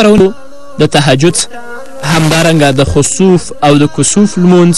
خپرونو د تهجد همدارنګه د خصوف او د کسوف لمونځ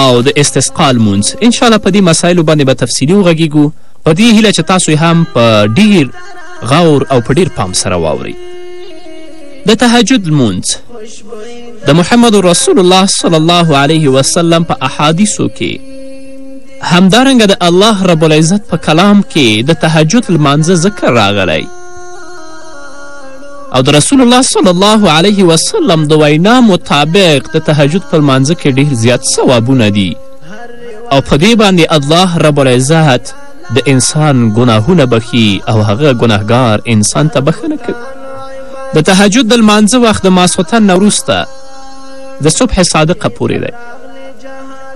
او د استسقا لمونځ انشاءالله په دې مسایلو باندې به تفصیلي وغږیږو په دې هیله چې تاسو هم په ډیر غور او په ډیر پام سره واورئ د تهجد لمونځ د محمد رسول الله صلی الله علیه وسلم په احادیثو کې همدارنګه د الله رب العزت په کلام کې د تهجد لمانځه ذکر راغلی او د رسول الله صلی الله علیه وسلم د وینا مطابق د تهجد په لمانځه کې ډېر زیات ثوابونه دي او په دې باندې الله رب العزت د انسان ګناهونه بخي او هغه ګناهګار انسان ته بخښنه کوي د تهجد د لمانځه وخت د ماسخوتن نه وروسته د صبح صادقه پورې دی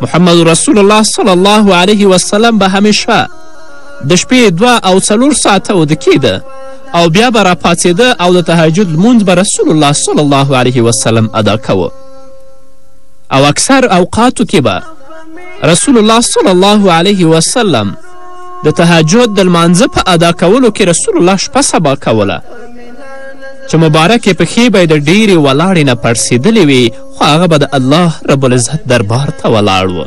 محمد رسول الله صلی الله علیه وسلم به همیشه د شپې دوه او څلور ساعته ودکیده او بیا به راپاڅېده او د تهجد لمونځ به رسول الله صلی الله علیه وسلم ادا کوه او اکثر اوقاتو کې به رسول الله صلی الله علیه وسلم د تهجد د لمانځه په ادا کولو کې رسول الله شپه سبا کوله چې مبارکې پښې به یې د ډېرې ولاړې نه پړسېدلې وې خو هغه به د الله رب العزت دربار ته ولاړ و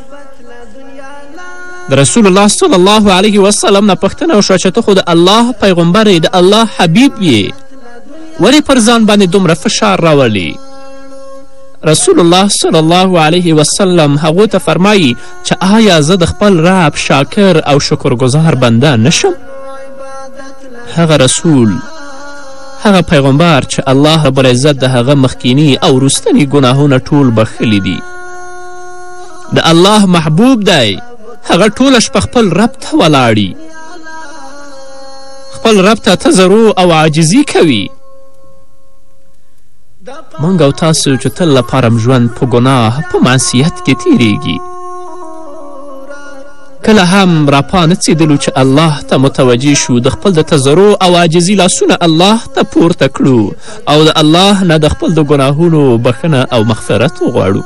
د رسول الله صلی الله علیه وسلم نه پوښتنه وشوه چې ته خو د الله پیغمبر یې د الله حبیب یې ولې پر ځان باندې دومره فشار راولي رسول الله صلی الله علیه وسلم هغو ته فرمایی چې آیا زه د خپل رب شاکر او شکرګزار بنده نشم هغه رسول هغه پیغمبر چې الله رب العزت د هغه مخکینی او وروستني ګناهونه ټول بخښلي دي د الله محبوب دی هغه ټوله شپه خپل رب ته ولاړي خپل رب ته تزرو او عاجزي کوي موږ او تاسو چې تل لپاره ژوند په ګناه په معصیت کې تیریږي کله هم راپا نه څېدلو چې الله ته متوجه شو د خپل د تزرو او عاجزي لاسونه الله ته پورته کړو او د الله نه د خپل د ګناهونو بخښنه او مغفرت وغواړو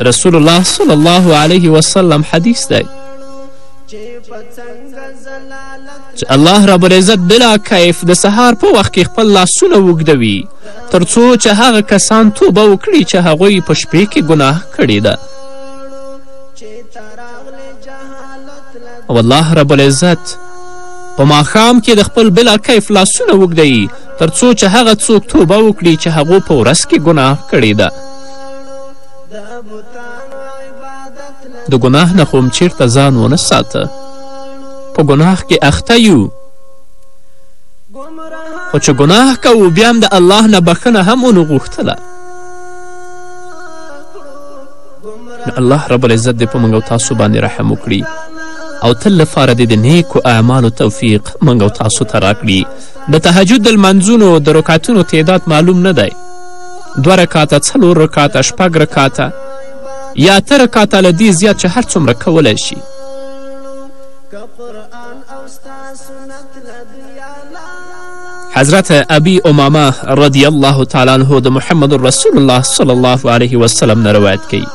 رسول الله صلی الله علیه وسلم حدیث دی چې الله رب العزت بلا کیف د سهار په وخت کې خپل لاسونه اوږدوي تر څو چې هغه کسان توبه وکړي چې هغوی په شپې کې ګناه کړې ده او الله رب العزت په ماښام کې د خپل بلا کیف لاسونه اوږدوي تر څو چې هغه څوک توبه وکړي چې هغو په ورځ کې ګناه کړې ده د ګناه نه خو هم چیرته ځان ونه ساته په ګناه کې اخته یو خو چې ګناه کوو بیا هم د الله نه بښنه هم ونه غوښتله الله رب العزت دې په موږ او تاسو باندې رحم وکړي او تل لپاره دې د نیکو اعمالو توفیق موږ او تاسو ته راکړي د تهجد د لمانځونو د رکعتونو تعداد معلوم نه دی دوه رکاته څلور رکاته شپږ رکاته یا اته رکاته له دې زیات چې هر څومره کولی شي حضرت ابي امامه رضی الله تعالی عنه د محمد رسول الله صلی الله علیه وسلم نه روایت کوي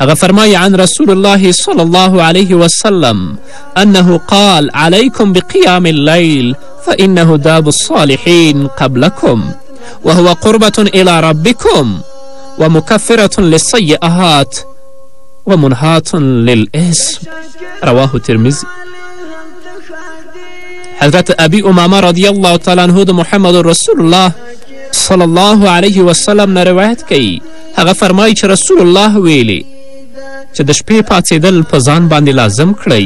هغه فرمایي عن رسول الله صلی الله علیه وسلم انه قال عليكم بقيام الليل فانه داب الصالحين قبلكم وهو قربة الى ربكم ومكفرة للسيئات ومنهات للاسم رواه ترمزي حضرت ابي امامه رضی الله تعالی عنه د محمد رسول الله صلی الله علیه وسلم نه روایت کوي هغه فرمایي چې رسول الله ویلي چې د شپې پاڅېدل په ځان باندې لازم کړئ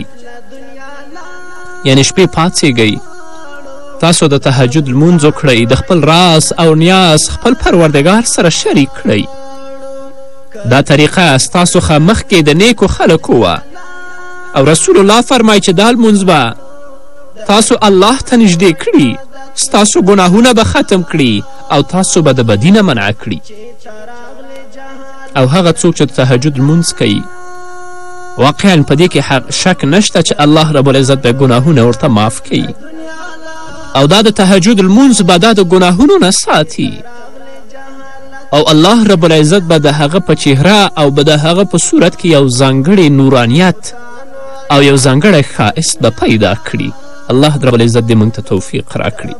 یعنی شپې پاڅېږئ تاسو د تهجد لمونځ وکړئ د خپل راز او نیاز خپل پروردګار سره شریک کړئ دا طریقه ستاسو څخه مخکې د نیکو خلکو وه او رسول الله فرمای چې دا لمونځ به تاسو الله ته نږدې کړي ستاسو ګناهونه به ختم کړي او تاسو به د بدی نه منع کړي او هغه څوک چې د تهجد لمونځ کوي واقعا په دې کې شک نشته چې الله رب العزت به ګناهونه ورته معاف کوي او دا د تهجد لمونځ به دا د ګناهونو نه ساتي او الله رب العزت به د هغه په چهره او به د هغه په صورت کې یو ځانګړی نورانیت او یو ځانګړی ښایست به پیدا کړي الله رب العزت دې موږ ته توفیق راکړي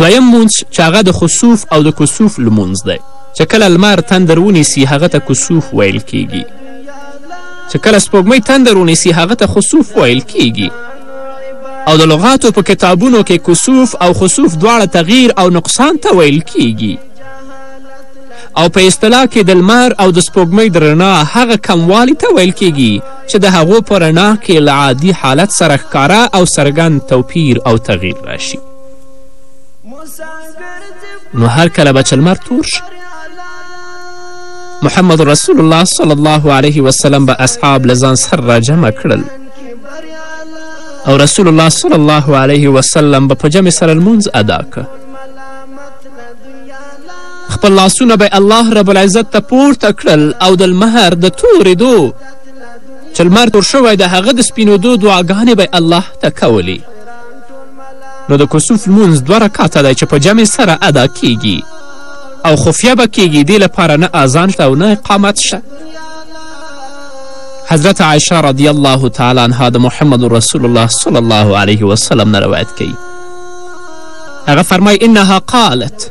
دویم مونځ چې هغه د خسوف او د کسوف لمونځ دی چې کله لمر تندر ونیسي هغه ته کسوف ویل کیږي چې کله سپوږمۍ تندر ونیسي هغه ته خسوف ویل کیږي او د لغاتو په کتابونو کې کسوف او خسوف دواړه تغییر او نقصان ته ویل کیږي او په اصطلاح کې د لمر او د سپوږمۍ د رڼا هغه کموالی ته ویل کیږي چې د هغو په رڼا کې له عادي حالت سره ښکاره او څرګند توپیر او تغییر راشي نو هر کله به چې لمر تور شي محمد رسول الله صلی الله علیه وسلم به اصحاب له ځان سره راجمع کړل او رسول الله صلی الله علیه وسلم به په جمع سره لمونځ ادا که خپل لاسونه به الله رب العزت ته پورته کړل او د لمر د تورېدو چې لمر تور شوی د هغه د سپینېدو دعاګانې به الله ته کولې نو د کسوف لمونځ دوه رکاته دی چې په جمع سره ادا کیږي او خفیه به کیږي دې لپاره نه اذان شته او نه اقامت شته حضرت عایشه رضی الله تعالی عنها د محمد رسول الله صلی الله علیه وسلم نه روایت کوي هغه فرمای انها قالت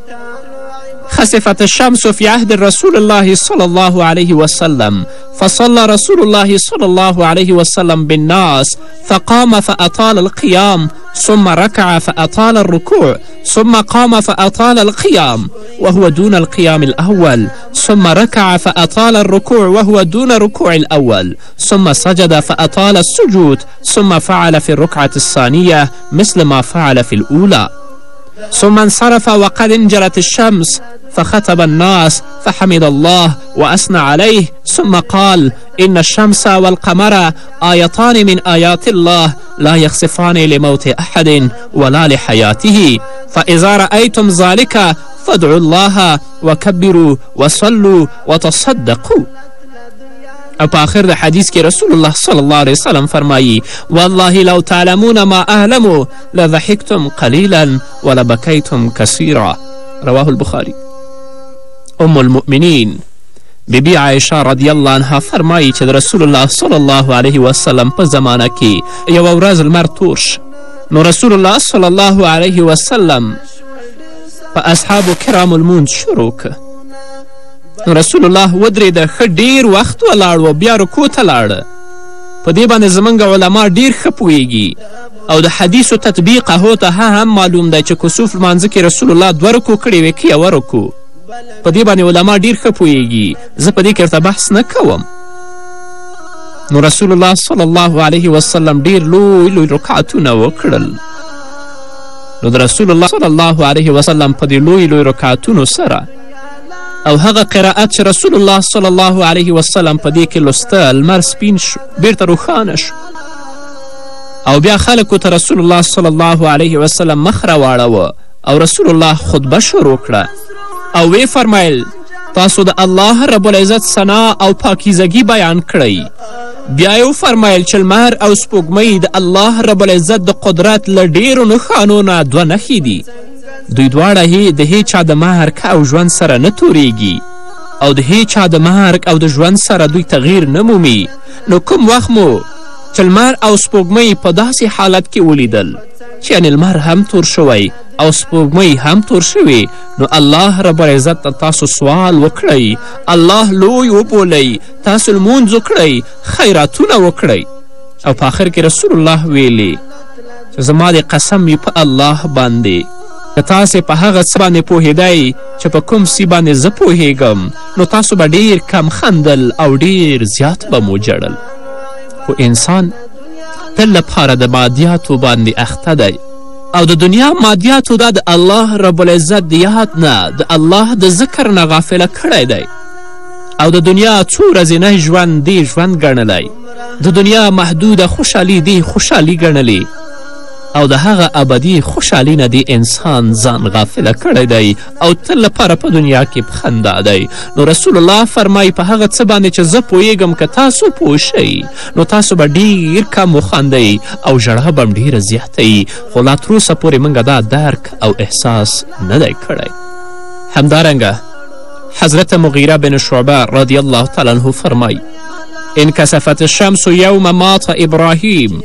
خسفت الشمس في عهد رسول الله صلی الله علیه وسلم فصلى رسول الله صلى الله عليه وسلم بالناس فقام فأطال القيام ثم ركع فأطال الركوع ثم قام فأطال القيام وهو دون القيام الأول ثم ركع فأطال الركوع وهو دون ركوع الأول ثم سجد فأطال السجود ثم فعل في الركعة الثانية مثل ما فعل في الأولى ثم انصرف وقد انجلت الشمس فخطب الناس فحمد الله وأثنى عليه ثم قال إن الشمس والقمر آيتان من آيات الله لا يخسفان لموت أحد ولا لحياته فإذا رأيتم ذلك فادعوا الله وكبروا وصلوا وتصدقوا او په آخر د حدیث کې رسول الله صلی الله علیه وسلم فرمایی والله لو تعلمون ما اهلمو لضحکتم قلیلا ولبکیتم کثیرا رواه البخاری ام المؤمنین بی بی عایشه رضی الله عنها فرمایی چې د رسول الله صلی الله علیه وسلم په زمانه کې یوه ورځ لمر تور شو نو رسول الله صلی الله علیه وسلم په اصحابو کرامو لمونځ شروع که نو رسول الله ودرېده ښه ډیر وخت ولاړ و بیا رکو ته لاړه په دې باندې زموږ علما ډیر ښه پوهیږي او د حدیثو تطبیق هو ته هم معلوم دی چې کسوف لمانځه کې رسول الله دوه رکو کړې وې که یوه رکو په دې باندې علما ډیر ښه پوهیږي زه په دې کې ورته بحث نه کوم نو رسول الله صلی الله علیه وسلم ډیر لوی لوی رکعتونه وکړل نو د رسول الله صلی الله علیه وسلم په دې لوی لوی رکعتونو سره او هغه قرائت چې رسول الله صلی الله علیه وسلم په دې کې لوسته لمر سپین شو بیرته روښانه شو او بیا خلکو ته رسول الله صلی الله علیه وسلم مخ راواړوه او رسول الله خطبه شروع کړه او وی فرمایل تاسو د الله رب العزت ثنا او پاکیزګي بیان کړئ بیا یې وفرمیل چې لمر او سپوږمۍ د الله رب العزت د قدرت له ډیرو نښانو نه دوه نښې دي دوی دواړه هی د هیچا د مرګ او ژوند سره نه توریږي او د هیچا د مرګ او د ژوند سره دوی تغییر نه مومي نو کوم وخت مو چې لمر او سپوږمۍ په داسې حالت کې ولیدل چې یعنې لمر هم تور شوی او سپوږمۍ هم تور شوې نو الله رب العزت ته تاسو سوال وکړئ الله لوی وبولئ تاسو لمونځ وکړئ خیراتونه وکړئ او په آخر کې رسول الله ویلي چې زما د قسم وي په الله باندې که تاسې په هغه څه باندې پوهېدی چې په کوم سی باندې زه پوهېږم نو تاسو به ډیر کم خندل او ډیر زیات به مو جړل خو انسان تل لپاره د مادیاتو باندې اخته دی او د دنیا مادیاتو دا د الله رب العزت د یاد نه د الله د ذکر نه غافله کړی دی او د دنیا څو ورځینی ژوند دې ژوند ګڼلی د دنیا محدوده خوشحالي دې خوشحالي ګڼلې او د هغه ابدي خوشحالي نه دې انسان ځان غافله کړی دی او تل لپاره په دنیا کې په خندا دی نو رسول الله فرمایي په هغه څه باندې چې زه پوهیږم که تاسو پوه شئ نو تاسو به ډیر کم وخاندئ او ژړا به هم ډیره زیاته وي خو لا تر اوسه پورې موږ دا درک او احساس نه دی کړی همدارنګه حضرت مغیره بن شعبه رضی الله تعالی عنه فرمایي انکسفت الشمس یوم مات ابراهیم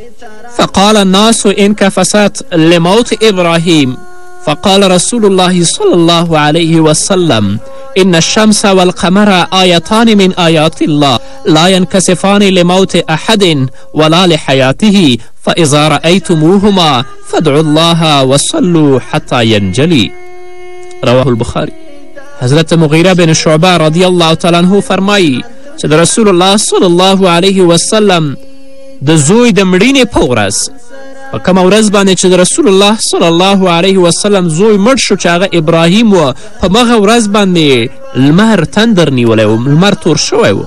فقال الناس انکفست لموت ابراهیم فقال رسول الله صلى الله عليه وسلم إن الشمس والقمر آيتان من آيات الله لا ينكسفان لموت أحد ولا لحياته فإذا رأيتموهما فادعوا الله وصلوا حتى ينجلي رواه البخاري حضرت مغيرة بن شعبه رضي الله تعالى عنه فرمي چې د رسول الله صلی الله علیه وسلم د زوی د مړینې په ورځ په کومه ورځ باندې چې د رسول الله صلی الله علیه وسلم زوی مړ شو چې هغه ابراهیم و په مغه ورځ باندې لمر تندر نیولی و لمر تور شوی و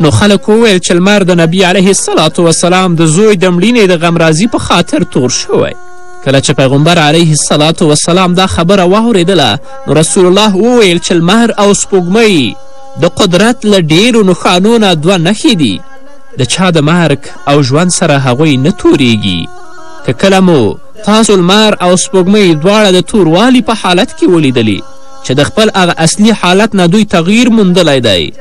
نو خلک وویل چې لمر د نبی علیه السلام وسلام د زوی د مړینې د غمرازي په خاطر تور شوی کله چې پیغمبر علیه السلام وسلام دا خبره واورېدله نو رسول الله وویل چې لمر او سپوږمۍ د قدرت له ډیرو نښانو نه دوه نښې دي د چا د مرګ او ژوند سره هغوی نه تورېږي که کله مو تاسو لمر او سپوږمۍ دواړه د توروالي په حالت کې ولیدلي چې د خپل هغه اصلي حالت نه دوی تغییر موندلی دی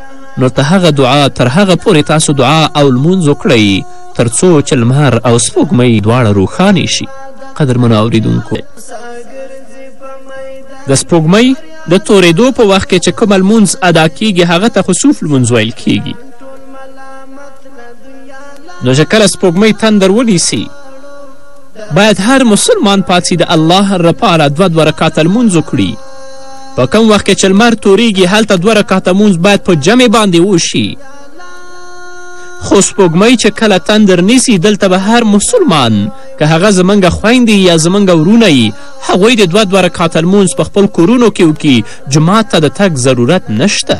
نو ته هغه دعا تر هغه پورې تاسو دعا او لمونځ وکړئ تر څو چې لمر او سپوږمۍ دواړه روښانې شي قدرمنو اوریدونکو د سپوږمۍ د تورېدو په وخت کې چې کومه لمونځ ادا کیږي هغه ته خسوف لمونځ ویل کیږي نو چې کله سپوږمۍ تندر ونیسي باید هر مسلمان پاڅي د الله لپاره دوه دوه رکاته لمونځ وکړي په کم وخت کې چې لمر تورېږي هلته دوه رکاته مونځ باید په جمع باندې وشي خو سپوږمۍ چې کله تندر نیسي دلته به هر مسلمان که هغه زمونږ خویندې یا زمونږ ورونه یي هغوی د دوه دوه رکاته لمونځ په خپل کورونو کې وکړي جومات ته د تګ ضرورت نشته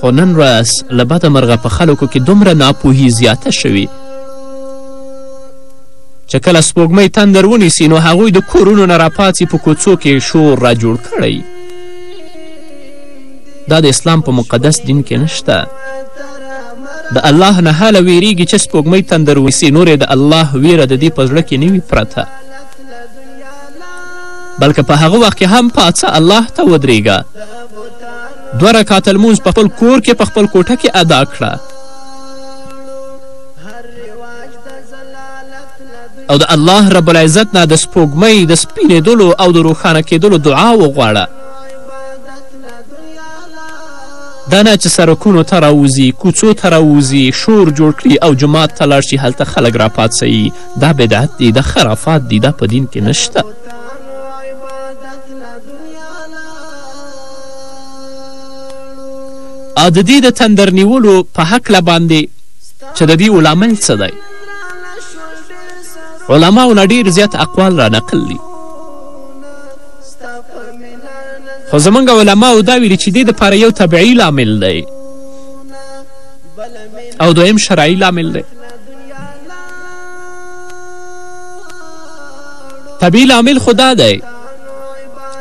خو نن ورځ له بده مرغه په خلکو کې دومره ناپوهي زیاته شوې چې کله سپوږمۍ تندر ونیسي نو هغوی د کورونو نه راپاڅي په کوڅو کې شور را جوړ کړی دا د اسلام په مقدس دین کې نشته د الله نه هله ویریږي چې سپوږمۍ تندر ونیسي نور د الله ویره د دې په زړه کې نه وي پرته بلکه په هغه وخت کې هم پاڅه الله ته ودرېږه دوه رکعته لمونځ په خپل کور کې په خپل کوټه کې ادا کړه او د الله رب العزت نه د سپوږمۍ د سپینېدلو او د روښانه کېدلو دعا وغواړه دا نه چې سرکونو ته راوځي کوڅو ته راوځي شور جوړ کړي او جومات ته لاړ شي هلته خلک راپاڅوي دا بدعت دی دا خرافات دی دا په دین کې نشته او د دې د تندر نیولو په هکله باندې چې د دې علامل څه دی علماو نه ډېر زیات اقوال را نقل دي خو زمونږ علماو دا ویلي چې دې دپاره یو طبعي لامل دی او دویم شرعي لامل دی طبیعي لامل خو دا دی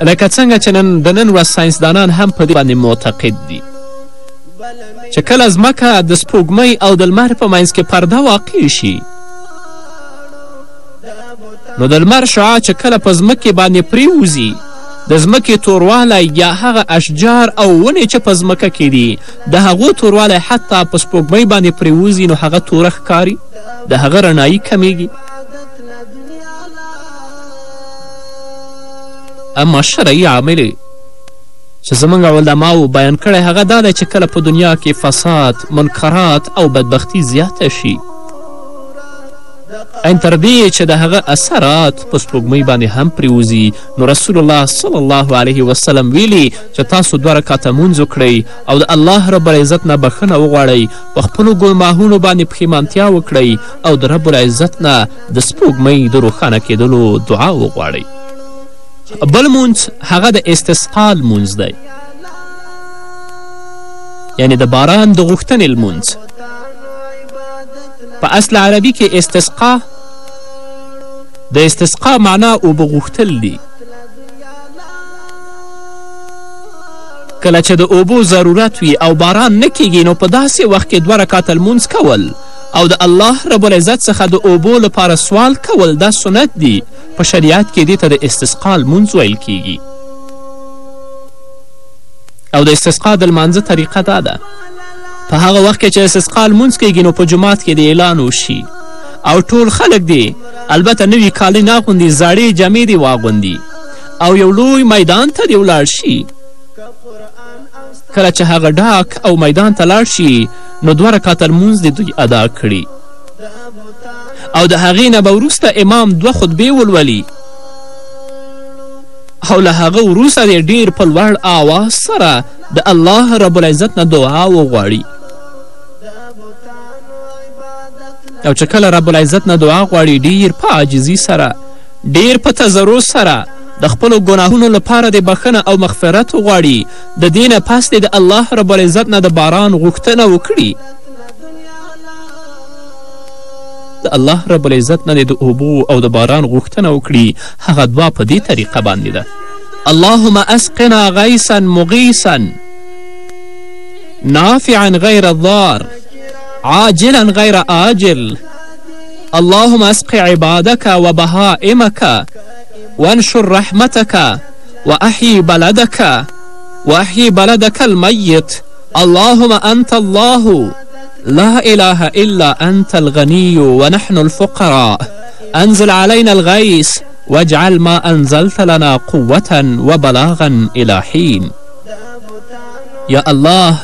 لکه څنګه چې نن د نن ورځ ساینسدانان هم په دې باندې معتقد دي چې کله ځمکه د سپوږمۍ او د لمر په منځ کې پرده واقع شي نو د لمر شعا چې کله په ځمکې باندې پریوځي د ځمکې توروالی یا هغه اشجار او ونې چې په ځمکه کې دي د هغو توروالی حتی په سپوږمۍ باندې پرېوځي نو هغه توره ښکاري د هغه رڼایي کمیږي اما شرعي عامل چې زموږ علماو بیان کړی هغه دا دی چې کله په دنیا کې فساد منکرات او بدبختی زیاته شي ان تر دې چې د هغه اثرات په سپوږمۍ باندې هم پرېوځي نو رسول الله صلی الله علیه وسلم ویلي چې تاسو دوه رکعته مونځ وکړئ او د الله رب العزت نه بخښنه وغواړئ په خپلو ګنماهونو باندې پښیمانتیا وکړئ او د رب العزت نه د سپوږمۍ د روښانه کېدلو دعا وغواړئ بل مونځ هغه د استسقا لمونځ دی یعنی د باران د غوښتنې لمونځ په اصل عربي کې استسقا د استسقا معنا اوبه غوښتل دي کله چې د اوبو ضرورت وي او باران نه کیږي نو په داسې وخت کې دوه رکاته لمونځ کول او د الله رب العزت څخه د اوبو لپاره سوال کول دا سنت دي په شریعت کې دې ته د استسقا لمونځ ویل کیږي او د استسقا د لمانځه طریقه دا ده په هغه وخت کې چې استسقا لمونځ کیږي نو په جومات کې د اعلان وشي او ټول خلک دې البته نوي کالي نه اغوندي زړې جامې دې واغوندي او یو لوی میدان ته دې ولاړ شي کله چې هغه ډاک او میدان ته لاړ شي نو دوه رکاته لمونځ دې دوی ادا کړي او د هغې نه به وروسته امام دوه خطبې ولولي او له هغه وروسته دې ډیر په لوړ آواز سره د الله رب العزت نه دعا وغواړي او چې کله رب العزت نه دعا غواړي ډیر په عاجزي سره ډیر په تضرع سره د خپلو ګناهونو لپاره د بخښنه او مغفرت وغواړي د دې نه پس دې د الله رب العزت نه د باران غوښتنه وکړي د الله رب العزت نه دې د اوبو او د باران غوښتنه وکړي هغه دعا په دې طریقه باندې ده اللهم اسقنا غیسا مغیسا نافعا غیر الضار عاجلا غیر عاجل اللهم اسق عبادك وبهائمك وانشر رحمتك وأحيي بلدك وأحيي بلدك الميت اللهم أنت الله لا إله إلا أنت الغني ونحن الفقراء أنزل علينا الغيث واجعل ما أنزلت لنا قوة وبلاغا إلى حين يا الله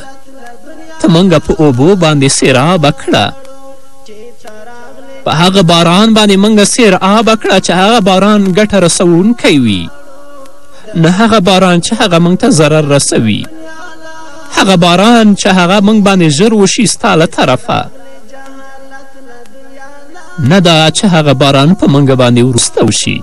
منګه په اوبو باندې سیرابه کړه په هغه باران باندې موږ سیر آب کړه چې هغه باران ګټه رسوونکی وي نه هغه باران چې هغه موږ ته ضرر رسوي هغه باران چې هغه موږ باندې ژر وشي ستا له طرفه نه دا چې هغه باران په موږ باندې وروسته وشي